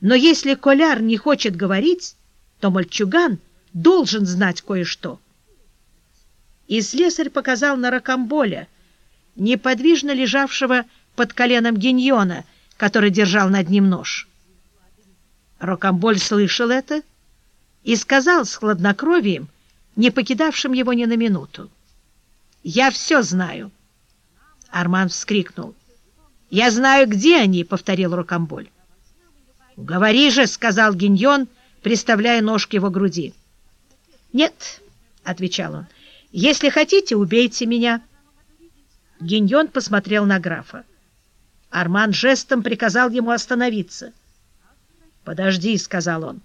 Но если Коляр не хочет говорить, то мальчуган должен знать кое-что. И слесарь показал на ракомболя, неподвижно лежавшего под коленом гиньона, который держал над ним нож. Рокомболь слышал это и сказал с хладнокровием, не покидавшим его ни на минуту. «Я все знаю!» Арман вскрикнул. «Я знаю, где они!» — повторил Рокомболь. «Говори же!» — сказал Гиньон, приставляя нож к его груди. «Нет!» — отвечал он. «Если хотите, убейте меня!» Гиньон посмотрел на графа. Арман жестом приказал ему остановиться. «Подожди», — сказал он.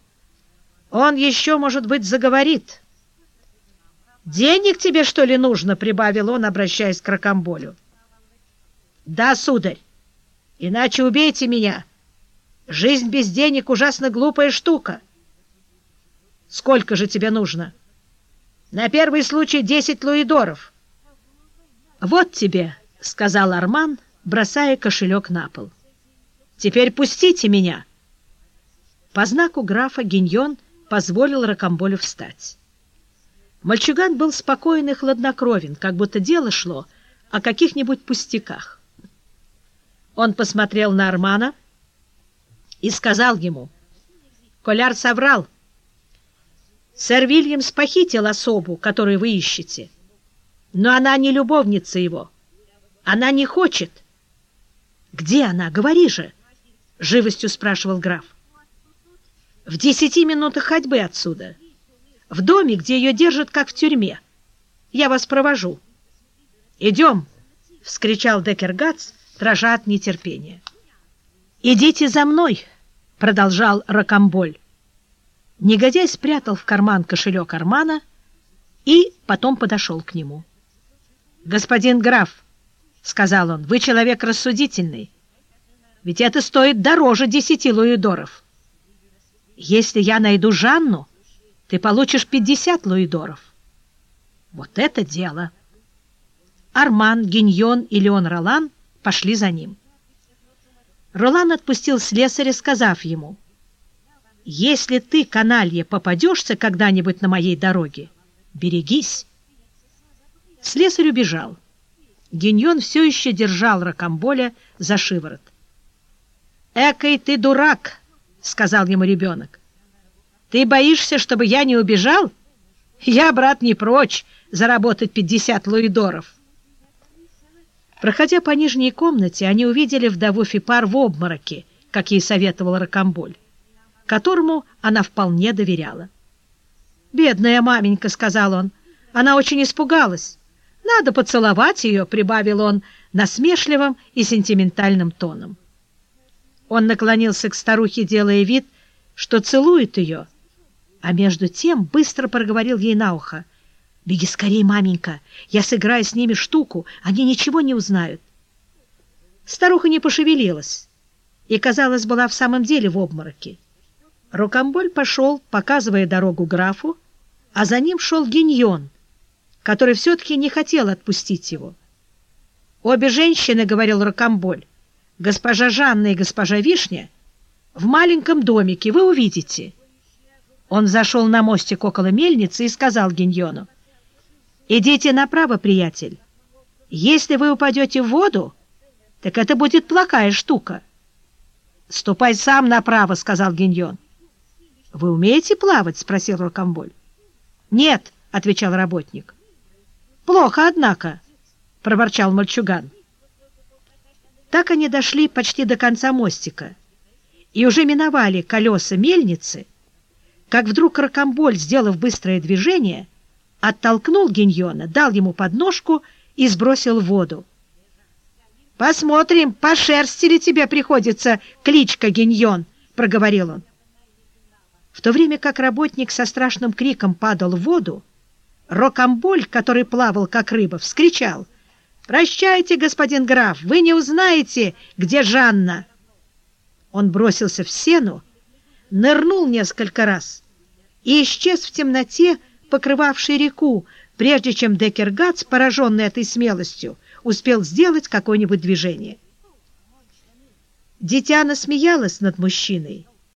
«Он еще, может быть, заговорит». «Денег тебе, что ли, нужно?» — прибавил он, обращаясь к Рокомболю. «Да, сударь, иначе убейте меня. Жизнь без денег — ужасно глупая штука». «Сколько же тебе нужно?» «На первый случай десять луидоров». «Вот тебе», — сказал Арман, бросая кошелек на пол. «Теперь пустите меня». По знаку графа Гиньон позволил Рокомболю встать. Мальчуган был спокоен и хладнокровен, как будто дело шло о каких-нибудь пустяках. Он посмотрел на Армана и сказал ему, «Коляр соврал. Сэр Вильямс похитил особу, которую вы ищете, но она не любовница его. Она не хочет». «Где она? Говори же!» — живостью спрашивал граф. «В десяти минутах ходьбы отсюда» в доме, где ее держат, как в тюрьме. Я вас провожу. «Идем!» — вскричал Декергац, дрожа от нетерпения. «Идите за мной!» — продолжал Рокомболь. Негодяй спрятал в карман кошелек Армана и потом подошел к нему. «Господин граф», — сказал он, — «вы человек рассудительный, ведь это стоит дороже десяти луидоров. Если я найду Жанну, ты получишь 50 луидоров. Вот это дело! Арман, Гиньон и Леон Ролан пошли за ним. Ролан отпустил слесаря, сказав ему, «Если ты, каналье, попадешься когда-нибудь на моей дороге, берегись». Слесарь убежал. Гиньон все еще держал Рокамболя за шиворот. «Экой ты дурак!» — сказал ему ребенок. Ты боишься, чтобы я не убежал? Я, брат, не прочь заработать пятьдесят луидоров. Проходя по нижней комнате, они увидели вдову Фипар в обмороке, как ей советовал Рокомболь, которому она вполне доверяла. «Бедная маменька», — сказал он, — «она очень испугалась. Надо поцеловать ее», — прибавил он насмешливым и сентиментальным тоном. Он наклонился к старухе, делая вид, что целует ее, — а между тем быстро проговорил ей на ухо. «Беги скорее, маменька, я сыграю с ними штуку, они ничего не узнают». Старуха не пошевелилась и, казалось, была в самом деле в обмороке. Рокомболь пошел, показывая дорогу графу, а за ним шел Гиньон, который все-таки не хотел отпустить его. «Обе женщины, — говорил Рокомболь, — госпожа Жанна и госпожа Вишня, в маленьком домике, вы увидите». Он зашел на мостик около мельницы и сказал Гиньону, «Идите направо, приятель. Если вы упадете в воду, так это будет плохая штука». «Ступай сам направо», — сказал Гиньон. «Вы умеете плавать?» — спросил Рокомболь. «Нет», — отвечал работник. «Плохо, однако», — проворчал мальчуган. Так они дошли почти до конца мостика и уже миновали колеса мельницы, как вдруг Рокомболь, сделав быстрое движение, оттолкнул Гиньона, дал ему подножку и сбросил в воду. «Посмотрим, по шерсти ли тебе приходится кличка Гиньон», — проговорил он. В то время как работник со страшным криком падал в воду, Рокомболь, который плавал как рыба, вскричал «Прощайте, господин граф, вы не узнаете, где Жанна!» Он бросился в сену, нырнул несколько раз и исчез в темноте, покрывавшей реку, прежде чем Декергац, пораженный этой смелостью, успел сделать какое-нибудь движение. Дитя насмеялась над мужчиной